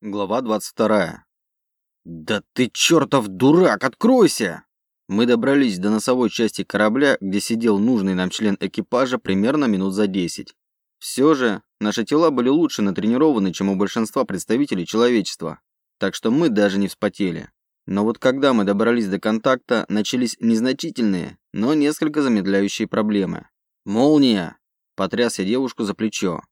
Глава 22. «Да ты чертов дурак, откройся!» Мы добрались до носовой части корабля, где сидел нужный нам член экипажа примерно минут за 10. Все же, наши тела были лучше натренированы, чем у большинства представителей человечества, так что мы даже не вспотели. Но вот когда мы добрались до контакта, начались незначительные, но несколько замедляющие проблемы. «Молния!» – потряс я девушку за плечо.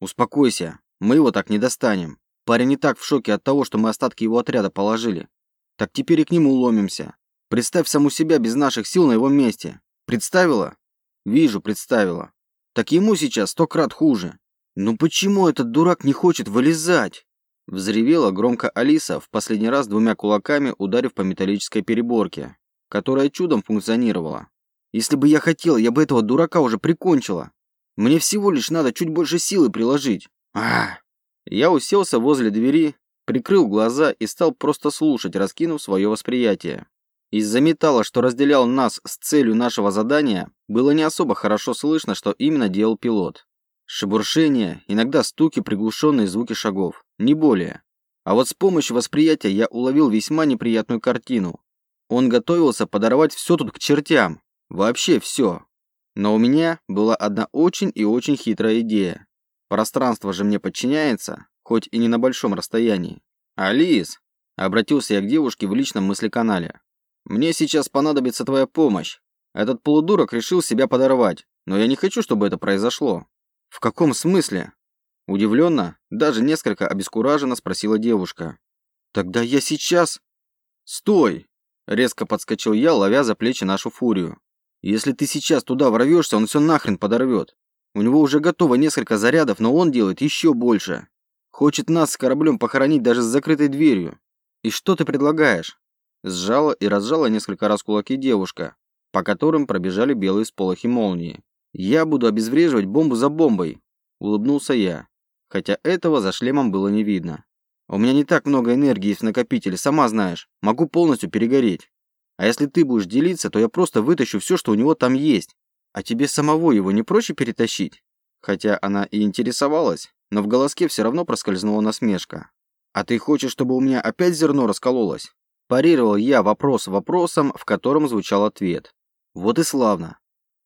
«Успокойся, мы его так не достанем. Парень не так в шоке от того, что мы остатки его отряда положили. Так теперь и к нему ломимся. Представь саму себя без наших сил на его месте. Представила? Вижу, представила. Так ему сейчас сто крат хуже. Ну почему этот дурак не хочет вылезать? Взревела громко Алиса, в последний раз двумя кулаками ударив по металлической переборке, которая чудом функционировала. Если бы я хотела, я бы этого дурака уже прикончила. Мне всего лишь надо чуть больше силы приложить. Ах! Я уселся возле двери, прикрыл глаза и стал просто слушать, раскинув свое восприятие. Из-за металла, что разделял нас с целью нашего задания, было не особо хорошо слышно, что именно делал пилот. Шебуршение, иногда стуки, приглушенные звуки шагов. Не более. А вот с помощью восприятия я уловил весьма неприятную картину. Он готовился подорвать все тут к чертям. Вообще все. Но у меня была одна очень и очень хитрая идея. Пространство же мне подчиняется, хоть и не на большом расстоянии. «Алис!» – обратился я к девушке в личном мыслеканале. «Мне сейчас понадобится твоя помощь. Этот полудурок решил себя подорвать, но я не хочу, чтобы это произошло». «В каком смысле?» Удивленно, даже несколько обескураженно спросила девушка. «Тогда я сейчас...» «Стой!» – резко подскочил я, ловя за плечи нашу фурию. «Если ты сейчас туда ворвешься, он все нахрен подорвет. У него уже готово несколько зарядов, но он делает еще больше. Хочет нас с кораблем похоронить даже с закрытой дверью. И что ты предлагаешь? Сжала и разжала несколько раз кулаки девушка, по которым пробежали белые сполохи молнии. Я буду обезвреживать бомбу за бомбой, улыбнулся я, хотя этого за шлемом было не видно. У меня не так много энергии в накопителе, сама знаешь. Могу полностью перегореть. А если ты будешь делиться, то я просто вытащу все, что у него там есть. А тебе самого его не проще перетащить? Хотя она и интересовалась, но в голоске все равно проскользнула насмешка. А ты хочешь, чтобы у меня опять зерно раскололось? Парировал я вопрос вопросом, в котором звучал ответ. Вот и славно.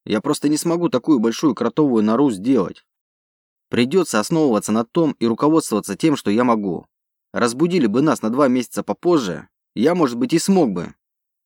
Я просто не смогу такую большую кротовую нору сделать. Придется основываться на том и руководствоваться тем, что я могу. Разбудили бы нас на два месяца попозже, я, может быть, и смог бы.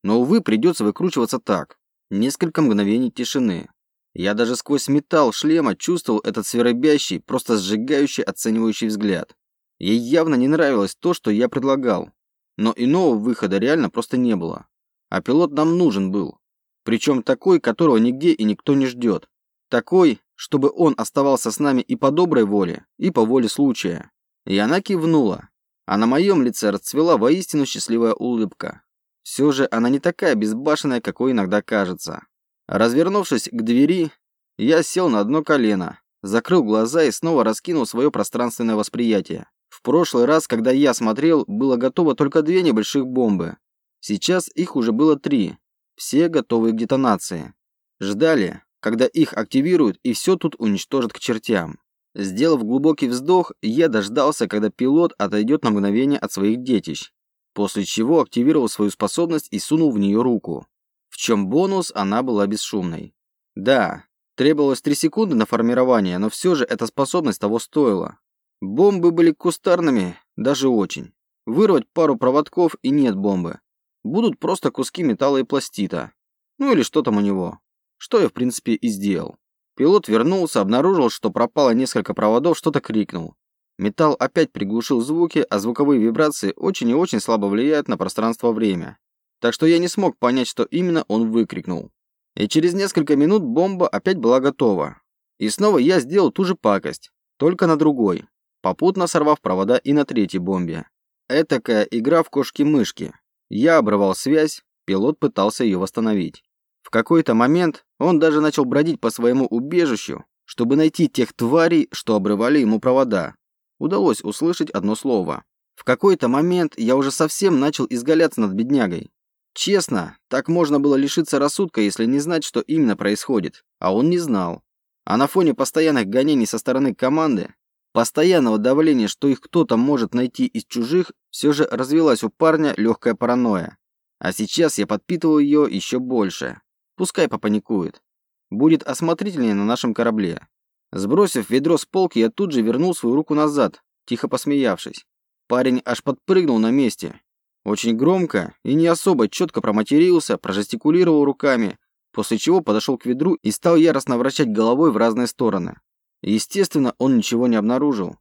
Но, увы, придется выкручиваться так. Несколько мгновений тишины. Я даже сквозь металл шлема чувствовал этот сверобящий, просто сжигающий, оценивающий взгляд. Ей явно не нравилось то, что я предлагал. Но иного выхода реально просто не было. А пилот нам нужен был. Причем такой, которого нигде и никто не ждет. Такой, чтобы он оставался с нами и по доброй воле, и по воле случая. И она кивнула. А на моем лице расцвела воистину счастливая улыбка. Все же она не такая безбашенная, какой иногда кажется. Развернувшись к двери, я сел на одно колено, закрыл глаза и снова раскинул свое пространственное восприятие. В прошлый раз, когда я смотрел, было готово только две небольших бомбы. Сейчас их уже было три, все готовые к детонации. Ждали, когда их активируют и все тут уничтожат к чертям. Сделав глубокий вздох, я дождался, когда пилот отойдет на мгновение от своих детищ, после чего активировал свою способность и сунул в нее руку. В чем бонус, она была бесшумной. Да, требовалось 3 секунды на формирование, но все же эта способность того стоила. Бомбы были кустарными, даже очень. Вырвать пару проводков и нет бомбы. Будут просто куски металла и пластита. Ну или что там у него. Что я в принципе и сделал. Пилот вернулся, обнаружил, что пропало несколько проводов, что-то крикнул. Металл опять приглушил звуки, а звуковые вибрации очень и очень слабо влияют на пространство-время так что я не смог понять, что именно он выкрикнул. И через несколько минут бомба опять была готова. И снова я сделал ту же пакость, только на другой, попутно сорвав провода и на третьей бомбе. Этакая игра в кошки-мышки. Я обрывал связь, пилот пытался ее восстановить. В какой-то момент он даже начал бродить по своему убежищу, чтобы найти тех тварей, что обрывали ему провода. Удалось услышать одно слово. В какой-то момент я уже совсем начал изгаляться над беднягой. Честно, так можно было лишиться рассудка, если не знать, что именно происходит. А он не знал. А на фоне постоянных гонений со стороны команды, постоянного давления, что их кто-то может найти из чужих, все же развелась у парня легкая паранойя. А сейчас я подпитываю ее еще больше. Пускай попаникует. Будет осмотрительнее на нашем корабле. Сбросив ведро с полки, я тут же вернул свою руку назад, тихо посмеявшись. Парень аж подпрыгнул на месте. Очень громко и не особо четко проматерился, прожестикулировал руками, после чего подошел к ведру и стал яростно вращать головой в разные стороны. Естественно, он ничего не обнаружил.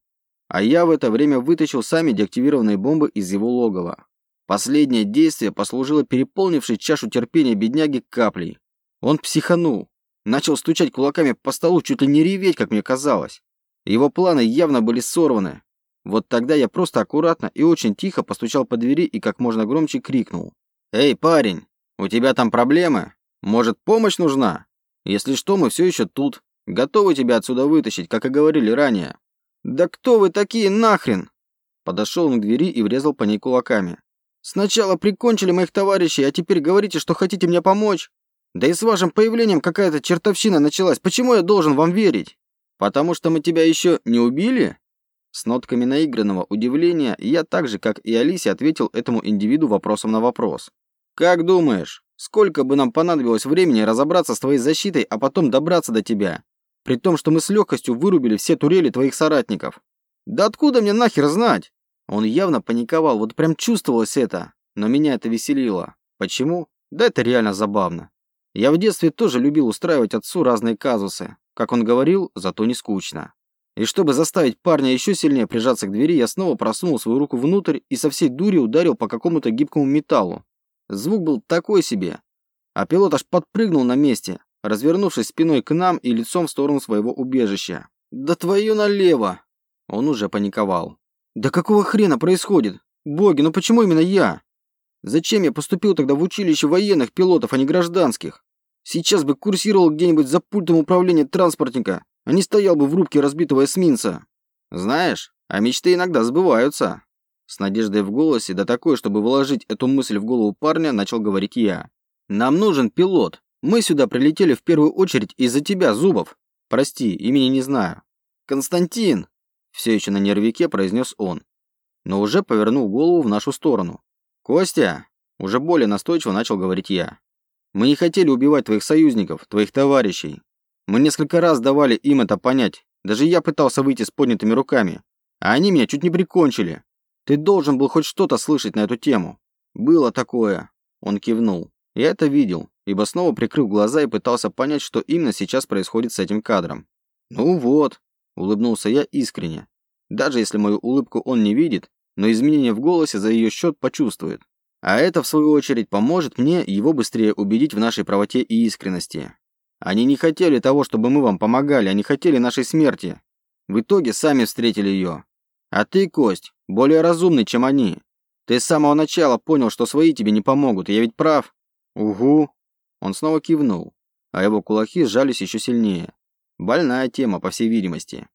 А я в это время вытащил сами деактивированные бомбы из его логова. Последнее действие послужило переполнившей чашу терпения бедняги каплей. Он психанул. Начал стучать кулаками по столу, чуть ли не реветь, как мне казалось. Его планы явно были сорваны. Вот тогда я просто аккуратно и очень тихо постучал по двери и как можно громче крикнул. «Эй, парень, у тебя там проблемы? Может, помощь нужна? Если что, мы все еще тут. Готовы тебя отсюда вытащить, как и говорили ранее». «Да кто вы такие нахрен?» Подошел он к двери и врезал по ней кулаками. «Сначала прикончили моих товарищей, а теперь говорите, что хотите мне помочь? Да и с вашим появлением какая-то чертовщина началась. Почему я должен вам верить? Потому что мы тебя еще не убили?» С нотками наигранного удивления я так же, как и Алисе, ответил этому индивиду вопросом на вопрос. «Как думаешь, сколько бы нам понадобилось времени разобраться с твоей защитой, а потом добраться до тебя? При том, что мы с легкостью вырубили все турели твоих соратников. Да откуда мне нахер знать?» Он явно паниковал, вот прям чувствовалось это. Но меня это веселило. Почему? Да это реально забавно. Я в детстве тоже любил устраивать отцу разные казусы. Как он говорил, зато не скучно. И чтобы заставить парня еще сильнее прижаться к двери, я снова просунул свою руку внутрь и со всей дури ударил по какому-то гибкому металлу. Звук был такой себе. А пилот аж подпрыгнул на месте, развернувшись спиной к нам и лицом в сторону своего убежища. «Да твою налево!» Он уже паниковал. «Да какого хрена происходит? Боги, ну почему именно я? Зачем я поступил тогда в училище военных пилотов, а не гражданских? Сейчас бы курсировал где-нибудь за пультом управления транспортника, а не стоял бы в рубке разбитого эсминца. Знаешь, а мечты иногда сбываются. С надеждой в голосе, да такой, чтобы вложить эту мысль в голову парня, начал говорить я. Нам нужен пилот. Мы сюда прилетели в первую очередь из-за тебя, Зубов. Прости, имени не знаю. Константин, все еще на нервике произнес он, но уже повернул голову в нашу сторону. Костя, уже более настойчиво начал говорить я. Мы не хотели убивать твоих союзников, твоих товарищей. Мы несколько раз давали им это понять. Даже я пытался выйти с поднятыми руками. А они меня чуть не прикончили. Ты должен был хоть что-то слышать на эту тему. Было такое. Он кивнул. Я это видел, ибо снова прикрыл глаза и пытался понять, что именно сейчас происходит с этим кадром. Ну вот, улыбнулся я искренне. Даже если мою улыбку он не видит, но изменение в голосе за ее счет почувствует. А это, в свою очередь, поможет мне его быстрее убедить в нашей правоте и искренности. Они не хотели того, чтобы мы вам помогали, они хотели нашей смерти. В итоге сами встретили ее. А ты, Кость, более разумный, чем они. Ты с самого начала понял, что свои тебе не помогут, я ведь прав. Угу. Он снова кивнул, а его кулаки сжались еще сильнее. Больная тема, по всей видимости.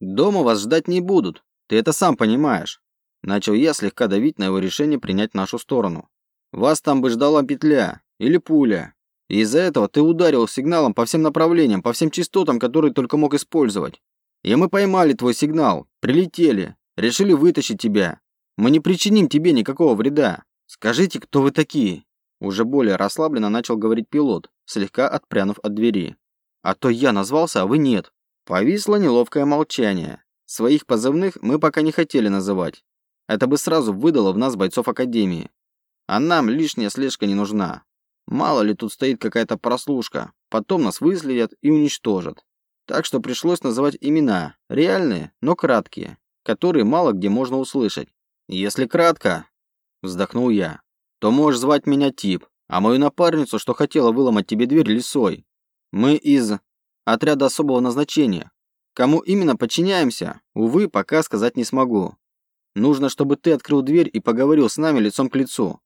Дома вас ждать не будут, ты это сам понимаешь. Начал я слегка давить на его решение принять нашу сторону. Вас там бы ждала петля или пуля, из-за этого ты ударил сигналом по всем направлениям, по всем частотам, которые только мог использовать. И мы поймали твой сигнал, прилетели, решили вытащить тебя. Мы не причиним тебе никакого вреда. Скажите, кто вы такие?» Уже более расслабленно начал говорить пилот, слегка отпрянув от двери. «А то я назвался, а вы нет». Повисло неловкое молчание. Своих позывных мы пока не хотели называть. Это бы сразу выдало в нас бойцов Академии. А нам лишняя слежка не нужна. Мало ли тут стоит какая-то прослушка, потом нас выследят и уничтожат. Так что пришлось называть имена, реальные, но краткие, которые мало где можно услышать. Если кратко, вздохнул я, то можешь звать меня Тип, а мою напарницу, что хотела выломать тебе дверь, Лисой. Мы из отряда особого назначения. Кому именно подчиняемся, увы, пока сказать не смогу. Нужно, чтобы ты открыл дверь и поговорил с нами лицом к лицу.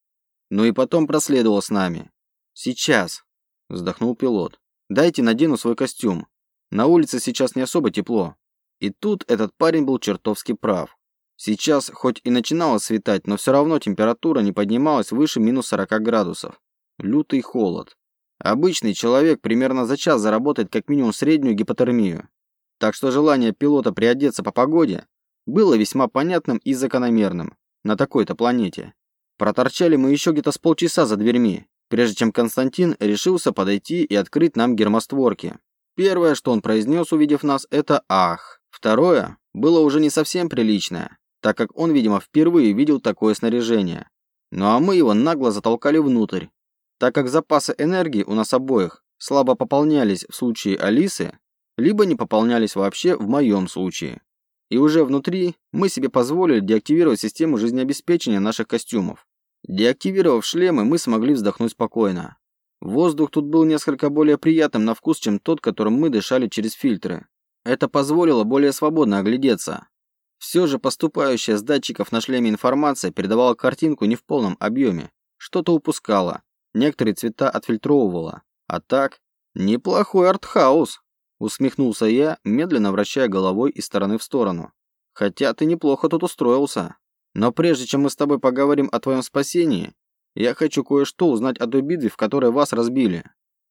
Ну и потом проследовал с нами. «Сейчас», – вздохнул пилот. «Дайте надену свой костюм. На улице сейчас не особо тепло». И тут этот парень был чертовски прав. Сейчас хоть и начинало светать, но все равно температура не поднималась выше минус 40 градусов. Лютый холод. Обычный человек примерно за час заработает как минимум среднюю гипотермию. Так что желание пилота приодеться по погоде было весьма понятным и закономерным на такой-то планете. Проторчали мы еще где-то с полчаса за дверьми, прежде чем Константин решился подойти и открыть нам гермостворки. Первое, что он произнес, увидев нас, это «ах». Второе было уже не совсем приличное, так как он, видимо, впервые видел такое снаряжение. Ну а мы его нагло затолкали внутрь. Так как запасы энергии у нас обоих слабо пополнялись в случае Алисы, либо не пополнялись вообще в моем случае. И уже внутри мы себе позволили деактивировать систему жизнеобеспечения наших костюмов. Деактивировав шлемы, мы смогли вздохнуть спокойно. Воздух тут был несколько более приятным на вкус, чем тот, которым мы дышали через фильтры. Это позволило более свободно оглядеться. Все же поступающая с датчиков на шлеме информация передавала картинку не в полном объеме. Что-то упускала, некоторые цвета отфильтровывала. А так, неплохой артхаус, усмехнулся я, медленно вращая головой из стороны в сторону. Хотя ты неплохо тут устроился. Но прежде чем мы с тобой поговорим о твоем спасении, я хочу кое-что узнать о той битве, в которой вас разбили.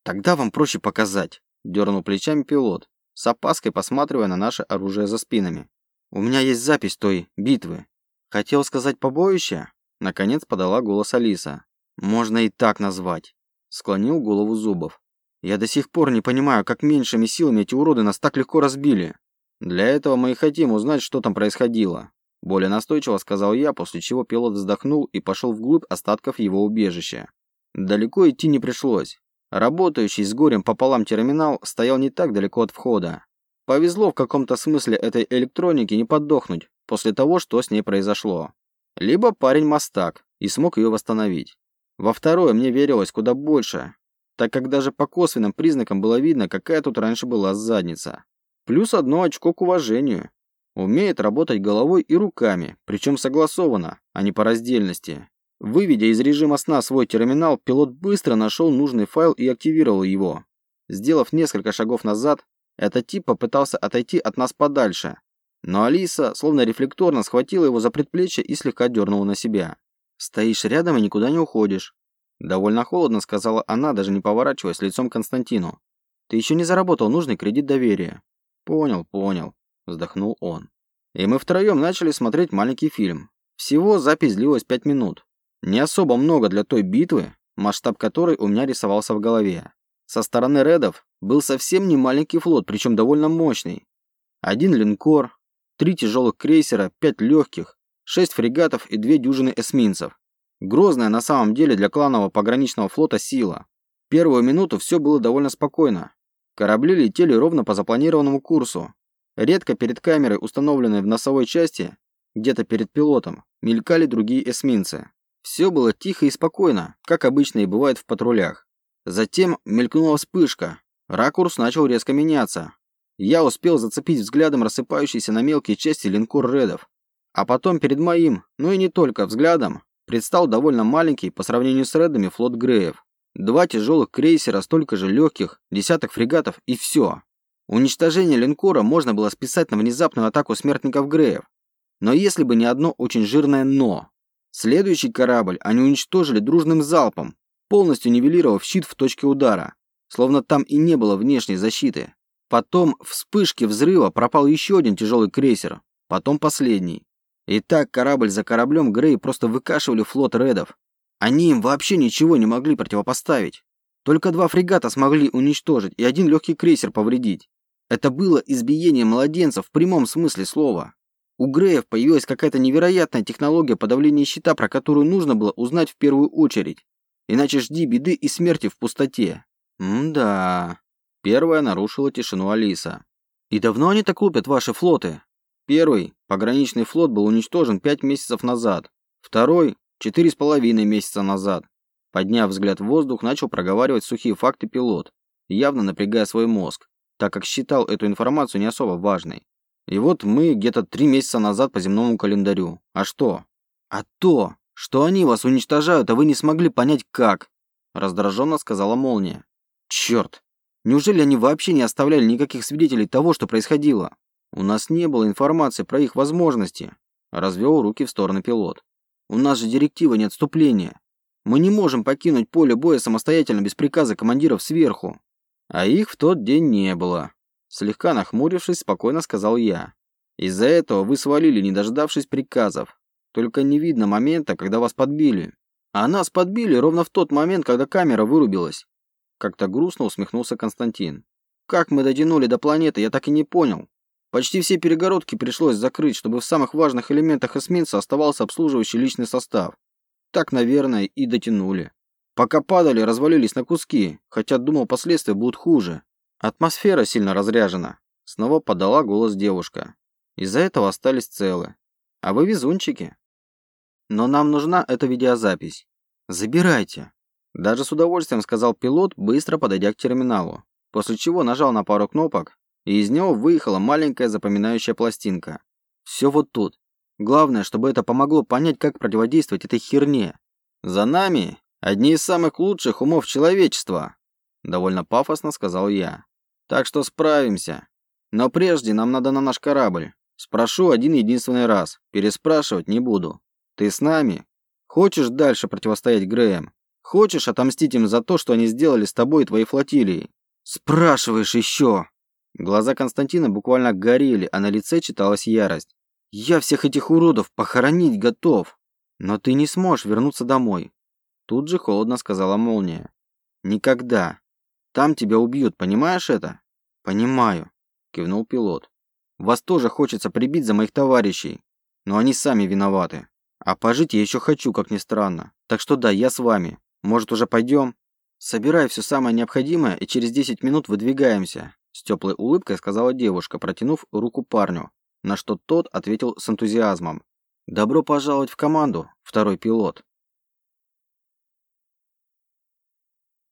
Тогда вам проще показать, дернул плечами пилот, с опаской посматривая на наше оружие за спинами. У меня есть запись той битвы. Хотел сказать побоище? Наконец подала голос Алиса. Можно и так назвать. Склонил голову Зубов. Я до сих пор не понимаю, как меньшими силами эти уроды нас так легко разбили. Для этого мы и хотим узнать, что там происходило. Более настойчиво сказал я, после чего пилот вздохнул и пошел вглубь остатков его убежища. Далеко идти не пришлось. Работающий с горем пополам терминал стоял не так далеко от входа. Повезло в каком-то смысле этой электронике не подохнуть после того, что с ней произошло. Либо парень мастак и смог ее восстановить. Во второе мне верилось куда больше, так как даже по косвенным признакам было видно, какая тут раньше была задница. Плюс одно очко к уважению. Умеет работать головой и руками, причем согласованно, а не по раздельности. Выведя из режима сна свой терминал, пилот быстро нашел нужный файл и активировал его. Сделав несколько шагов назад, этот тип попытался отойти от нас подальше, но Алиса, словно рефлекторно, схватила его за предплечье и слегка дернула на себя. «Стоишь рядом и никуда не уходишь». Довольно холодно сказала она, даже не поворачиваясь лицом Константину. «Ты еще не заработал нужный кредит доверия». «Понял, понял», – вздохнул он. И мы втроем начали смотреть маленький фильм. Всего запись длилась пять минут. Не особо много для той битвы, масштаб которой у меня рисовался в голове. Со стороны Редов был совсем не маленький флот, причем довольно мощный. Один линкор, три тяжелых крейсера, пять легких, шесть фрегатов и две дюжины эсминцев. Грозная на самом деле для кланового пограничного флота сила. Первую минуту все было довольно спокойно. Корабли летели ровно по запланированному курсу. Редко перед камерой, установленной в носовой части, где-то перед пилотом, мелькали другие эсминцы. Все было тихо и спокойно, как обычно и бывает в патрулях. Затем мелькнула вспышка. Ракурс начал резко меняться. Я успел зацепить взглядом рассыпающийся на мелкие части линкор Редов. А потом перед моим, ну и не только взглядом, предстал довольно маленький по сравнению с Редами флот Греев. Два тяжелых крейсера, столько же легких, десяток фрегатов и все. Уничтожение линкора можно было списать на внезапную атаку смертников Греев. Но если бы не одно очень жирное «но». Следующий корабль они уничтожили дружным залпом, полностью нивелировав щит в точке удара, словно там и не было внешней защиты. Потом в вспышке взрыва пропал еще один тяжелый крейсер, потом последний. И так корабль за кораблем Грей просто выкашивали флот Редов. Они им вообще ничего не могли противопоставить. Только два фрегата смогли уничтожить и один легкий крейсер повредить. Это было избиение младенцев в прямом смысле слова. У Греев появилась какая-то невероятная технология подавления щита, про которую нужно было узнать в первую очередь. Иначе жди беды и смерти в пустоте. М-да. Первая нарушила тишину Алиса. И давно они так лупят ваши флоты? Первый, пограничный флот, был уничтожен пять месяцев назад. Второй, четыре с половиной месяца назад. Подняв взгляд в воздух, начал проговаривать сухие факты пилот, явно напрягая свой мозг, так как считал эту информацию не особо важной. И вот мы где-то три месяца назад по земному календарю. А что? А то, что они вас уничтожают, а вы не смогли понять как, раздраженно сказала молния. Черт! Неужели они вообще не оставляли никаких свидетелей того, что происходило? У нас не было информации про их возможности, развел руки в сторону пилот. У нас же директива не отступления. Мы не можем покинуть поле боя самостоятельно без приказа командиров сверху. А их в тот день не было, Слегка нахмурившись, спокойно сказал я. Из-за этого вы свалили, не дождавшись приказов. Только не видно момента, когда вас подбили. А нас подбили ровно в тот момент, когда камера вырубилась. Как-то грустно усмехнулся Константин. Как мы дотянули до планеты, я так и не понял. Почти все перегородки пришлось закрыть, чтобы в самых важных элементах эсминца оставался обслуживающий личный состав. Так, наверное, и дотянули. Пока падали, развалились на куски, хотя думал, последствия будут хуже. Атмосфера сильно разряжена. Снова подала голос девушка. Из-за этого остались целы. А вы везунчики. Но нам нужна эта видеозапись. Забирайте. Даже с удовольствием сказал пилот, быстро подойдя к терминалу. После чего нажал на пару кнопок, и из него выехала маленькая запоминающая пластинка. Все вот тут. Главное, чтобы это помогло понять, как противодействовать этой херне. За нами одни из самых лучших умов человечества, довольно пафосно сказал я. Так что справимся. Но прежде нам надо на наш корабль. Спрошу один единственный раз. Переспрашивать не буду. Ты с нами? Хочешь дальше противостоять Грэем? Хочешь отомстить им за то, что они сделали с тобой и твоей флотилией? Спрашиваешь еще. Глаза Константина буквально горели, а на лице читалась ярость. Я всех этих уродов похоронить готов. Но ты не сможешь вернуться домой. Тут же холодно сказала молния. Никогда. Там тебя убьют, понимаешь это? Понимаю, кивнул пилот. Вас тоже хочется прибить за моих товарищей, но они сами виноваты. А пожить я еще хочу, как ни странно. Так что да, я с вами. Может, уже пойдем? Собирай все самое необходимое и через 10 минут выдвигаемся. С теплой улыбкой сказала девушка, протянув руку парню, на что тот ответил с энтузиазмом. «Добро пожаловать в команду, второй пилот».